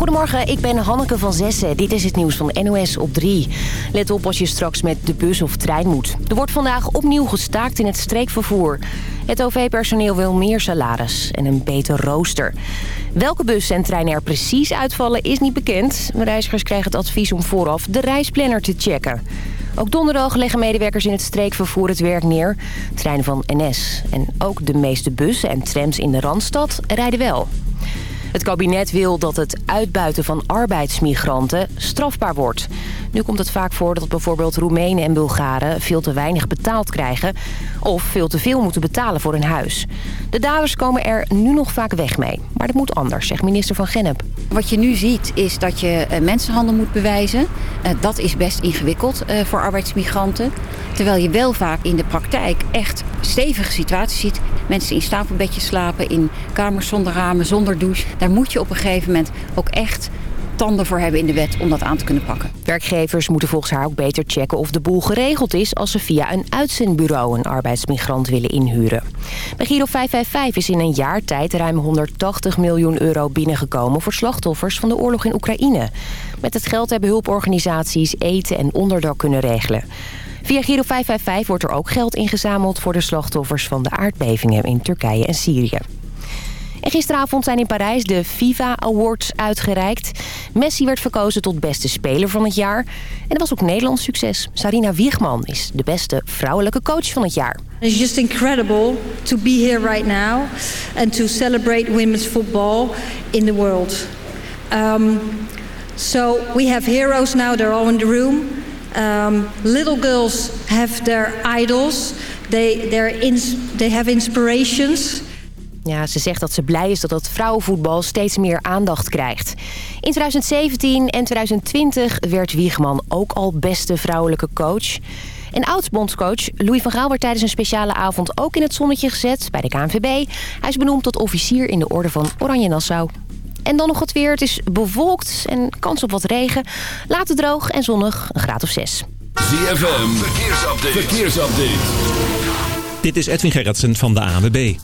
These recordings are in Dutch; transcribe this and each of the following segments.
Goedemorgen, ik ben Hanneke van Zessen. Dit is het nieuws van NOS op 3. Let op als je straks met de bus of trein moet. Er wordt vandaag opnieuw gestaakt in het streekvervoer. Het OV-personeel wil meer salaris en een beter rooster. Welke bus en treinen er precies uitvallen is niet bekend. Reizigers krijgen het advies om vooraf de reisplanner te checken. Ook donderdag leggen medewerkers in het streekvervoer het werk neer. Treinen van NS. En ook de meeste bussen en trams in de Randstad rijden wel. Het kabinet wil dat het uitbuiten van arbeidsmigranten strafbaar wordt. Nu komt het vaak voor dat bijvoorbeeld Roemenen en Bulgaren veel te weinig betaald krijgen... of veel te veel moeten betalen voor hun huis. De daders komen er nu nog vaak weg mee. Maar dat moet anders, zegt minister Van Gennep. Wat je nu ziet is dat je eh, mensenhandel moet bewijzen. Eh, dat is best ingewikkeld eh, voor arbeidsmigranten. Terwijl je wel vaak in de praktijk echt stevige situaties ziet. Mensen in stapelbedjes slapen, in kamers zonder ramen, zonder douche. Daar moet je op een gegeven moment ook echt tanden voor hebben in de wet om dat aan te kunnen pakken. Werkgevers moeten volgens haar ook beter checken of de boel geregeld is... als ze via een uitzendbureau een arbeidsmigrant willen inhuren. Bij Giro 555 is in een jaar tijd ruim 180 miljoen euro binnengekomen... voor slachtoffers van de oorlog in Oekraïne. Met het geld hebben hulporganisaties eten en onderdak kunnen regelen. Via Giro 555 wordt er ook geld ingezameld voor de slachtoffers van de aardbevingen in Turkije en Syrië. En gisteravond zijn in Parijs de FIFA Awards uitgereikt. Messi werd verkozen tot beste speler van het jaar. En dat was ook Nederlands succes. Sarina Wiegman is de beste vrouwelijke coach van het jaar. It's just incredible to be here right now and to celebrate women's football in the world. Um, so we have heroes now, they're all in the room. Um, little girls have their idols. They, they have inspirations. Ja, ze zegt dat ze blij is dat het vrouwenvoetbal steeds meer aandacht krijgt. In 2017 en 2020 werd Wiegman ook al beste vrouwelijke coach. En oud-bondscoach Louis van Gaal werd tijdens een speciale avond ook in het zonnetje gezet bij de KNVB. Hij is benoemd tot officier in de orde van Oranje Nassau. En dan nog het weer. Het is bewolkt en kans op wat regen. Later droog en zonnig, een graad of 6. ZFM, verkeersupdate. verkeersupdate. Dit is Edwin Gerritsen van de ANWB.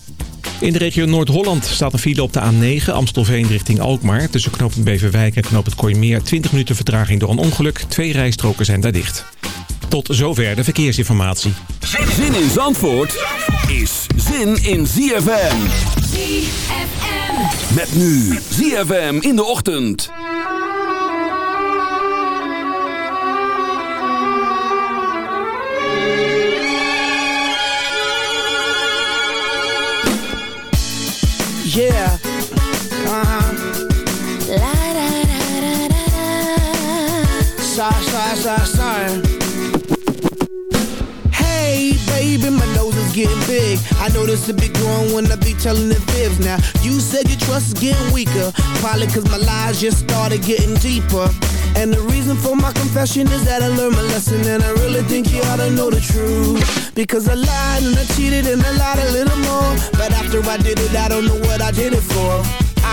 In de regio Noord-Holland staat een file op de A9 Amstelveen richting Alkmaar. Tussen knooppunt Beverwijk en knooppunt Kooimeer 20 minuten vertraging door een ongeluk. Twee rijstroken zijn daar dicht. Tot zover de verkeersinformatie. Zin in Zandvoort is zin in ZFM. ZFM. Met nu ZFM in de ochtend. Yeah. Uh-huh. La da da da da. Sorry, sorry, sorry, sorry. Hey, baby, my nose is getting big. I know this a big growing when I be telling the fibs. Now, you said your trust is getting weaker. Probably cause my lies just started getting deeper. And the reason for my confession is that I learned my lesson And I really think you ought to know the truth Because I lied and I cheated and I lied a little more But after I did it, I don't know what I did it for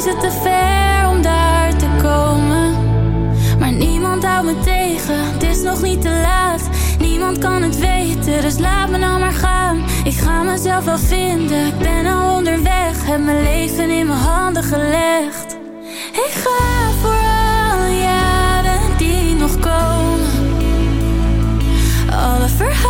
Zijn ze te ver om daar te komen? Maar niemand houdt me tegen, het is nog niet te laat. Niemand kan het weten, dus laat me nou maar gaan. Ik ga mezelf wel vinden, ik ben al onderweg. Heb mijn leven in mijn handen gelegd. Ik ga voor alle jaren die nog komen. Alle verhalen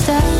stilgestaan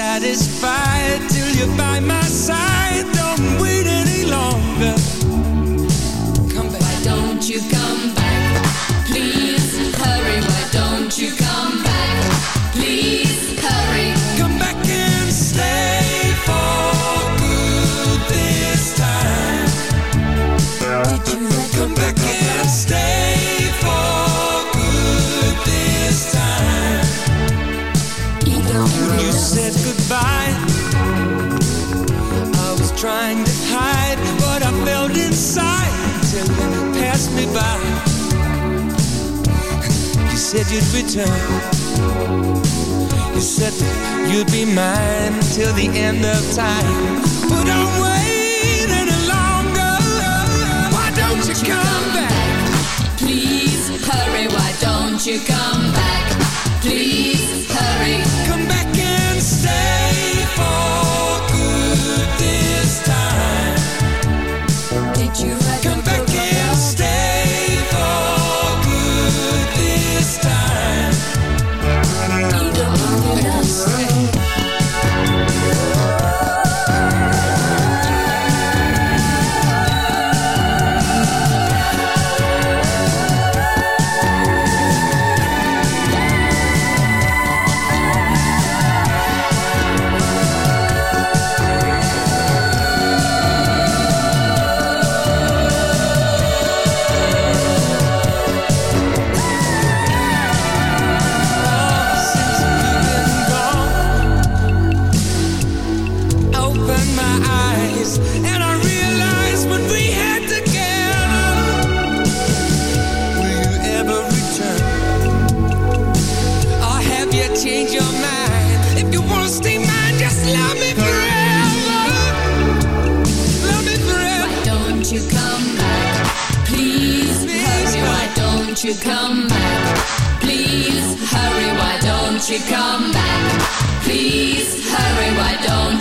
Satisfied goodbye. You said you'd return. You said you'd be mine till the end of time. But don't wait any longer. Why don't you come back? Please hurry, why don't you come back? Please hurry. Come back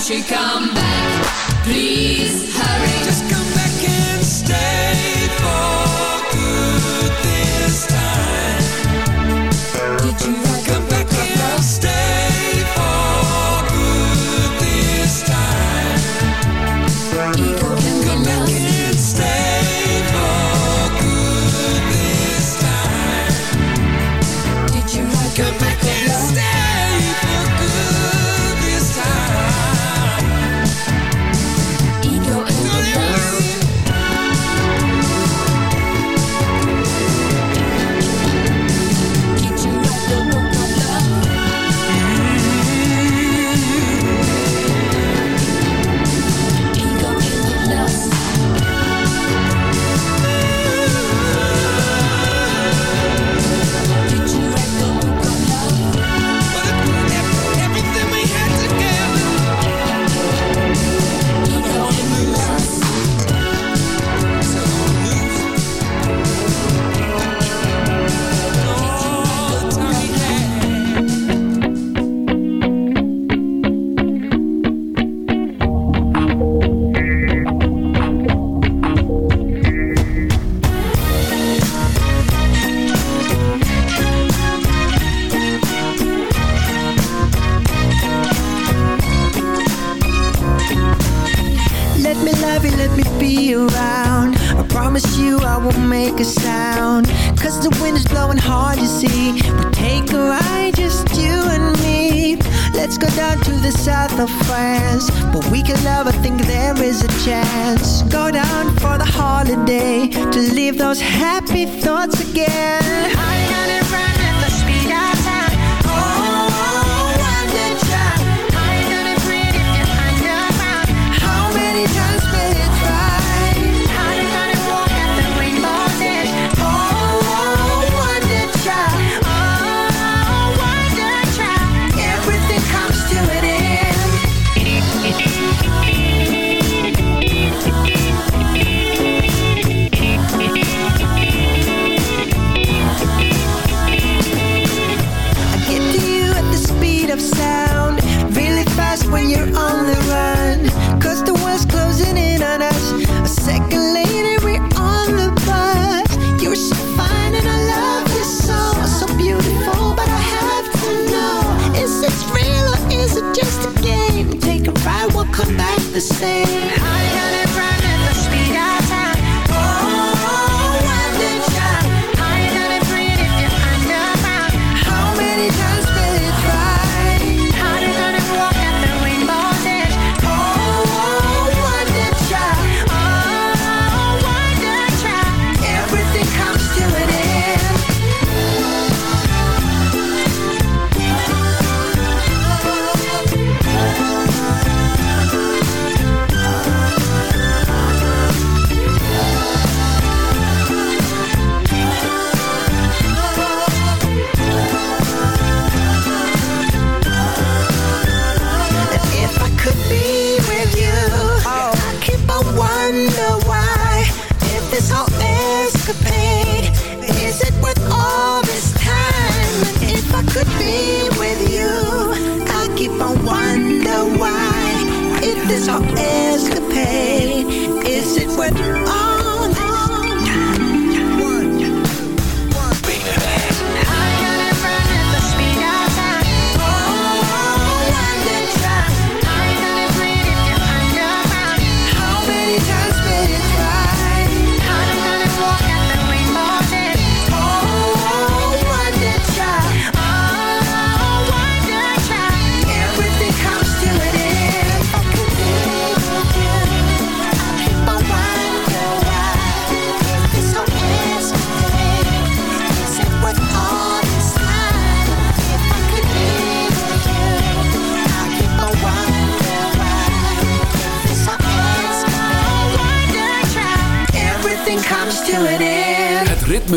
she come?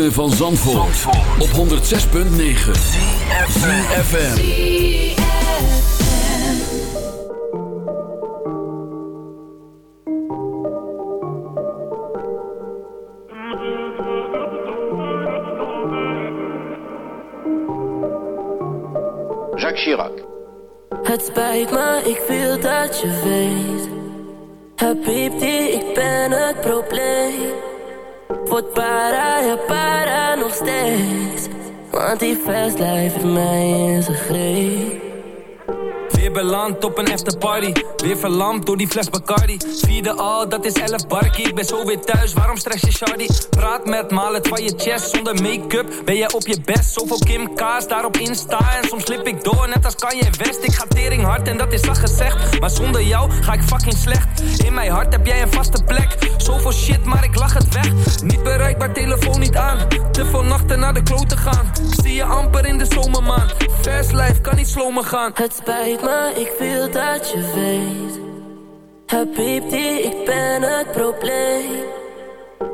Ritme van Zandvoort, op 106.9 ZFM. Jacques Chirac. Het spijt me, ik wil dat je weet. Habibti, ik ben het probleem. Word para, ja para nog steeds. Want die fast life mij in zijn greep. Beland op een afterparty Weer verlamd door die fles Bacardi. Vierde al, dat is 11 barkie. Ik ben zo weer thuis, waarom stress je shardy? Praat met malen van je chest Zonder make-up. Ben jij op je best? Zoveel Kim K's daarop Insta. En soms slip ik door, net als Kanye West. Ik ga tering hard en dat is al gezegd. Maar zonder jou ga ik fucking slecht. In mijn hart heb jij een vaste plek. Zoveel shit, maar ik lach het weg. Niet bereikbaar, telefoon niet aan. Te veel nachten naar de kloten gaan. Zie je amper in de zomermaand Fast life, kan niet slomen gaan. Het spijt me, ik wil dat je weet. Habibti, ik ben het probleem.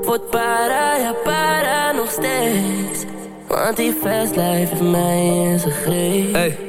Word para, ja para nog steeds. Want die fast life mij in zijn greep. Hey.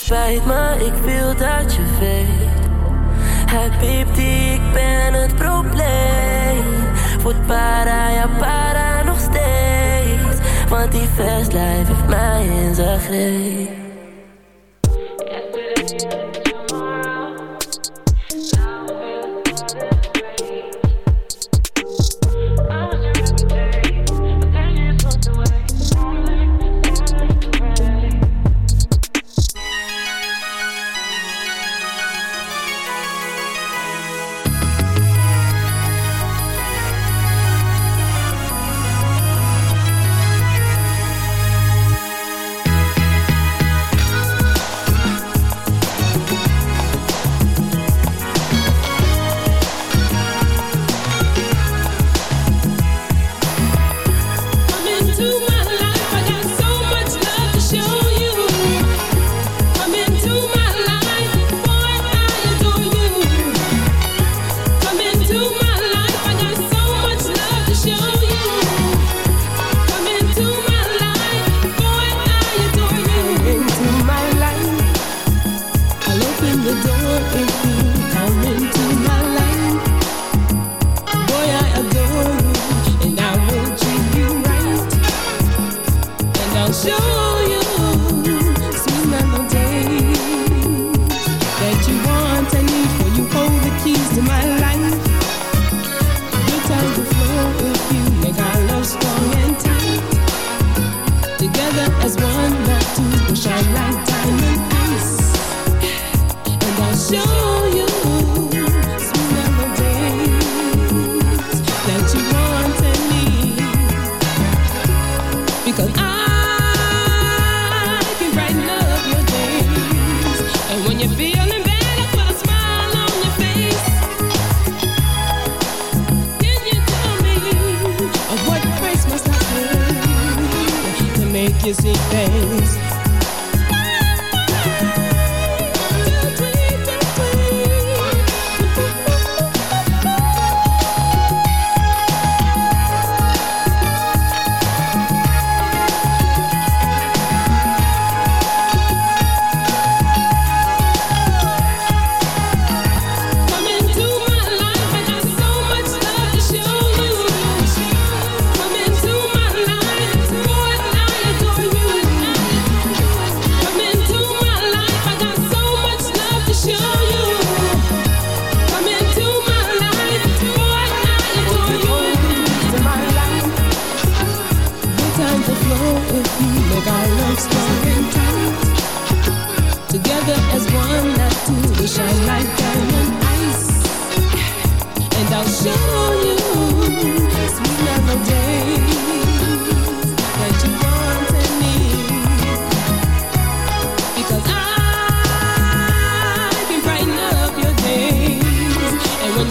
Spijt me, ik wil dat je weet. Habibti, ik ben het probleem. Voet para, ja para nog steeds. Want die fast life heeft mij in zijn greep.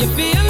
And when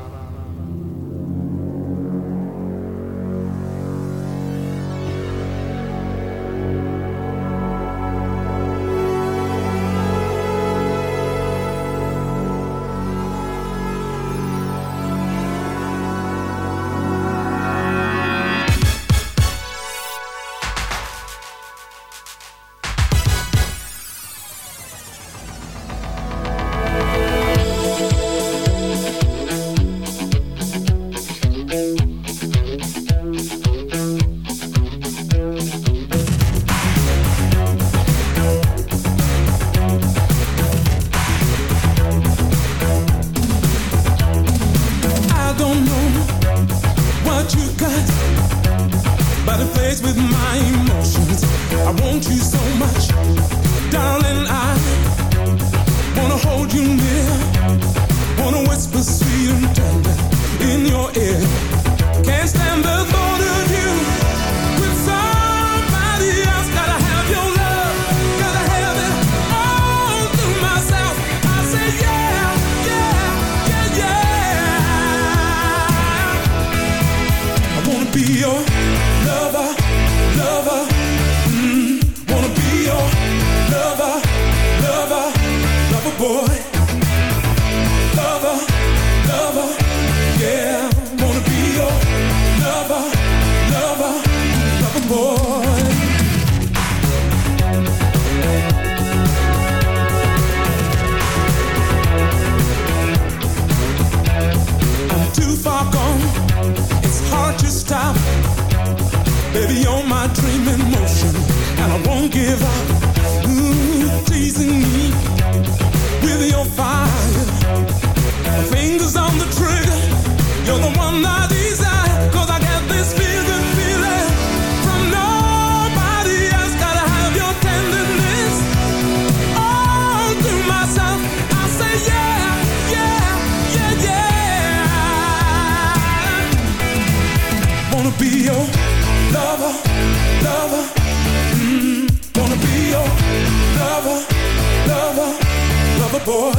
boy.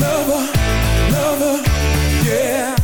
Lover, lover, yeah.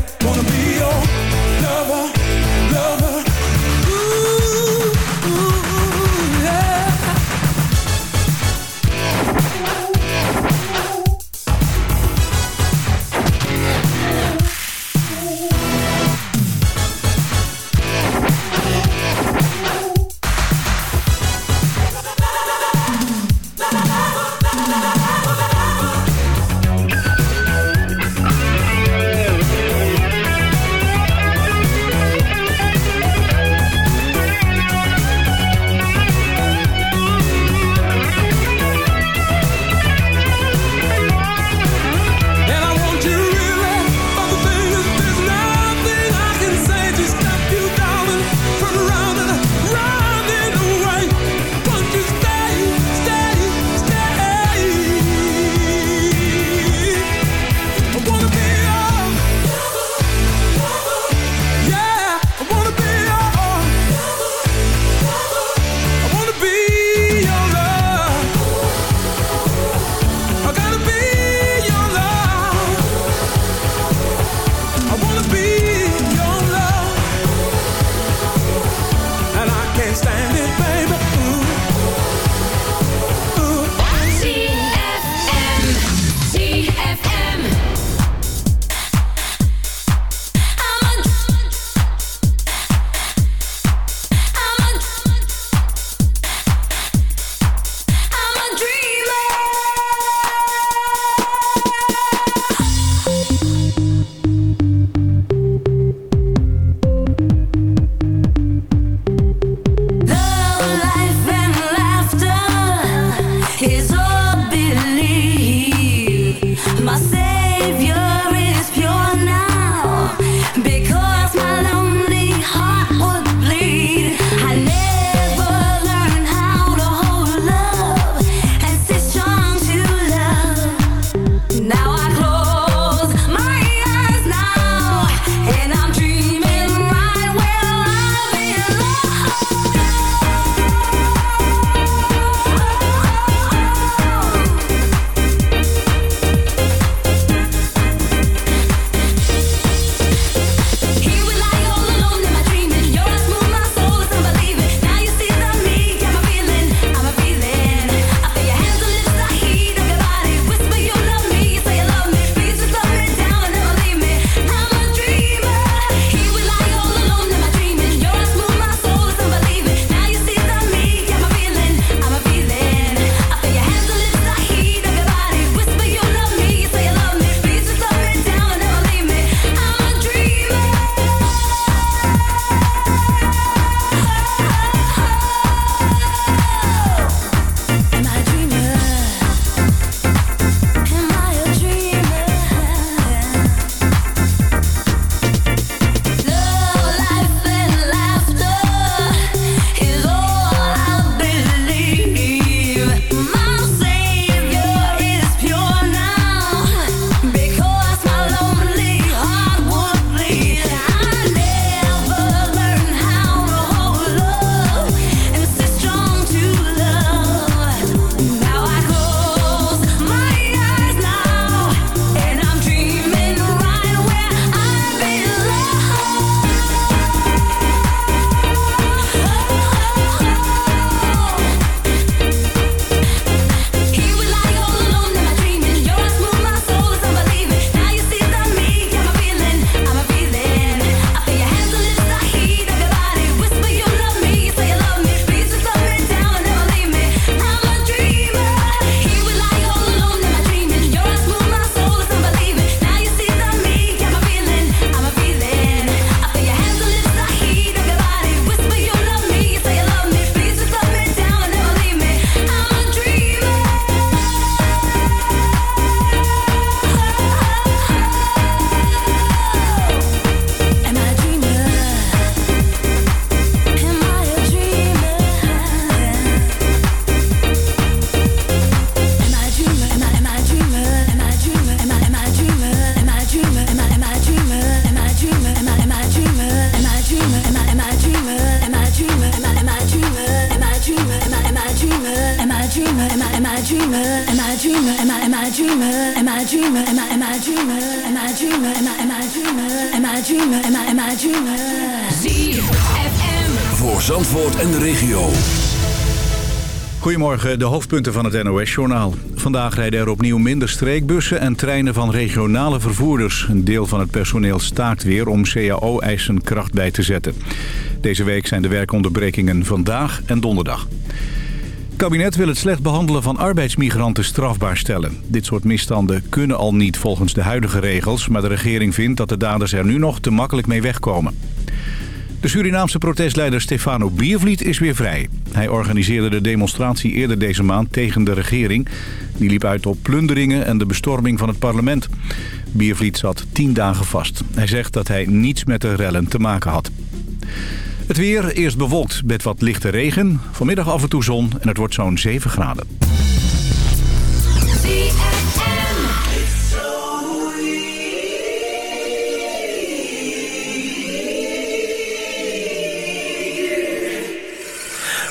De hoofdpunten van het NOS-journaal. Vandaag rijden er opnieuw minder streekbussen en treinen van regionale vervoerders. Een deel van het personeel staakt weer om CAO-eisen kracht bij te zetten. Deze week zijn de werkonderbrekingen vandaag en donderdag. Het kabinet wil het slecht behandelen van arbeidsmigranten strafbaar stellen. Dit soort misstanden kunnen al niet volgens de huidige regels... maar de regering vindt dat de daders er nu nog te makkelijk mee wegkomen. De Surinaamse protestleider Stefano Biervliet is weer vrij. Hij organiseerde de demonstratie eerder deze maand tegen de regering. Die liep uit op plunderingen en de bestorming van het parlement. Biervliet zat tien dagen vast. Hij zegt dat hij niets met de rellen te maken had. Het weer, eerst bewolkt met wat lichte regen. Vanmiddag af en toe zon en het wordt zo'n 7 graden.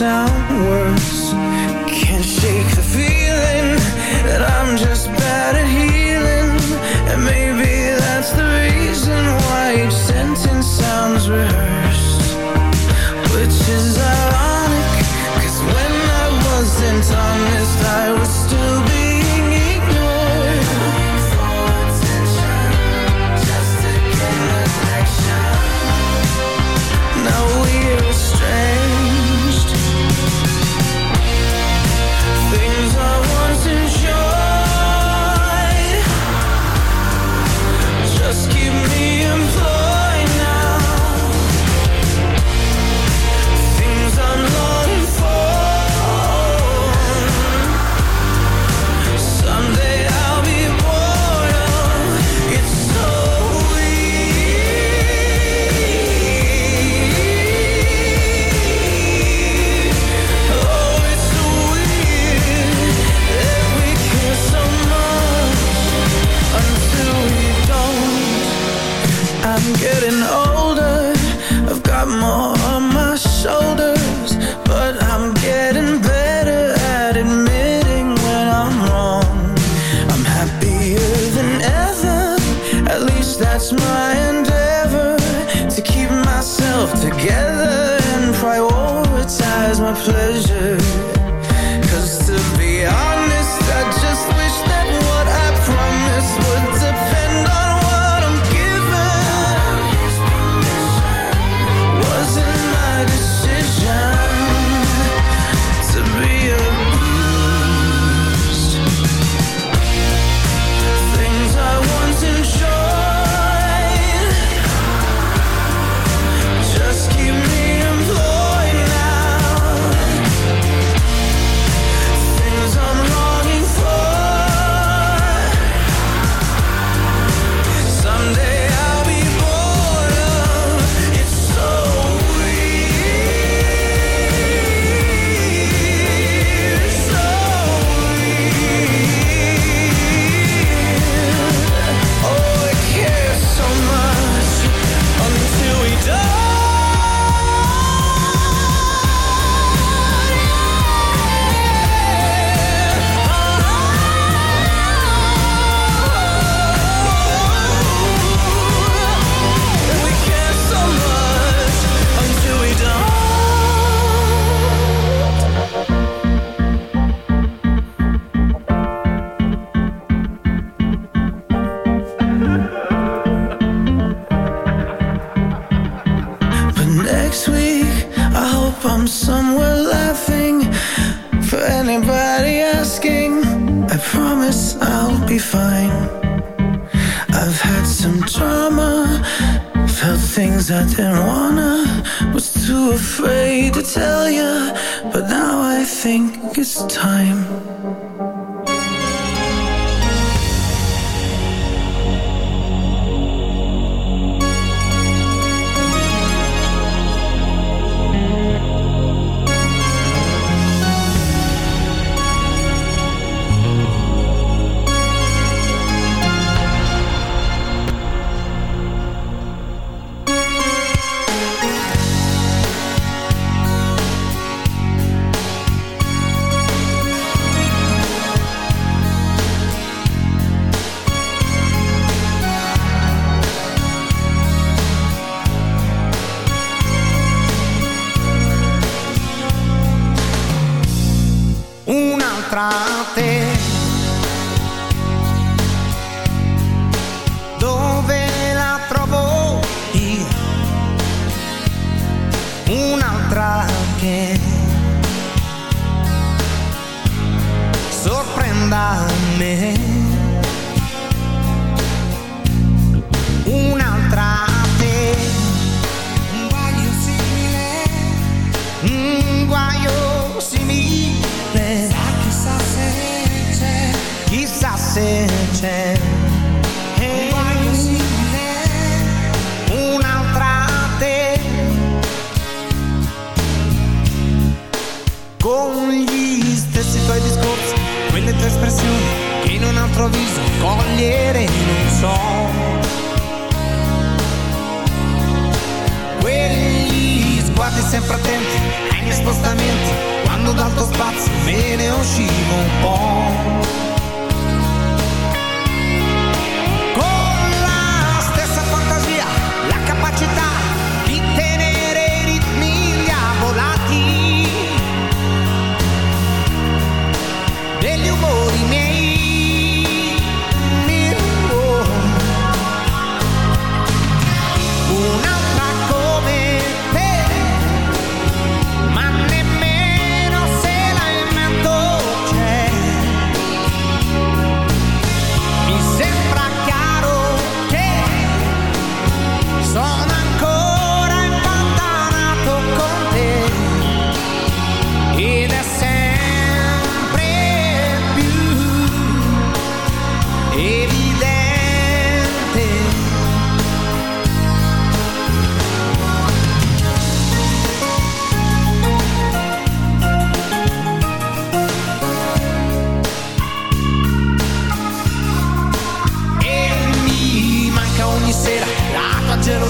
sound worse. Can't shake the feeling that I'm just bad at healing. And maybe that's the reason why each sentence sounds rehearsed. Which is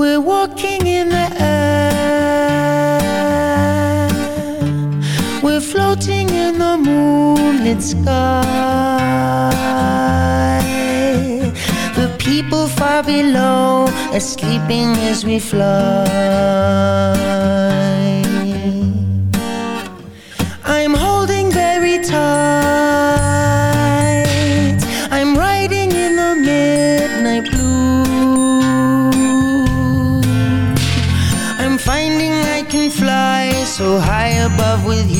We're walking in the air. We're floating in the moonlit sky. The people far below Are sleeping as we fly. with you.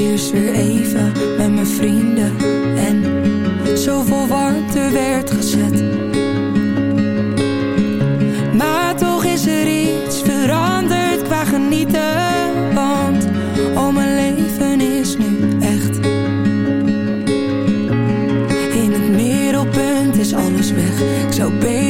eerst weer even met mijn vrienden en zoveel warmte werd gezet. Maar toch is er iets veranderd qua genieten, want al mijn leven is nu echt. In het middelpunt is alles weg, ik zou beter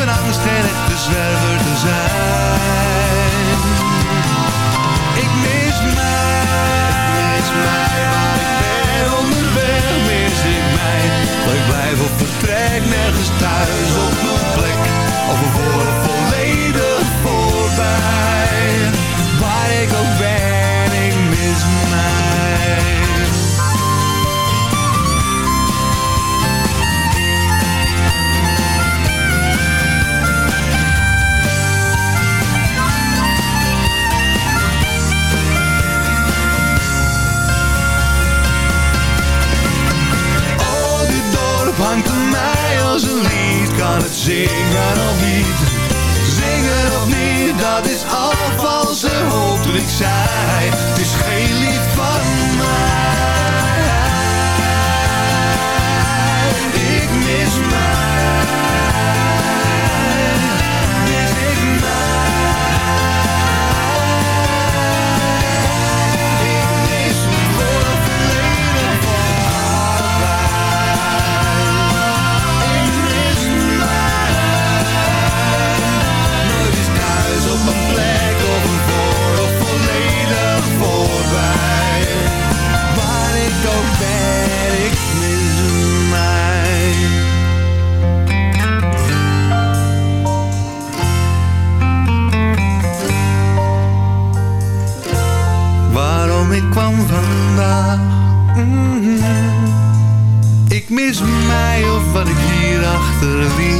ben angst en echte zwerver Zingen of niet, zingen of niet, dat is al valse hoop dat ik zei. Het is geen kwam vandaag. Mhm. Ik mis mij of wat ik hier achterliet.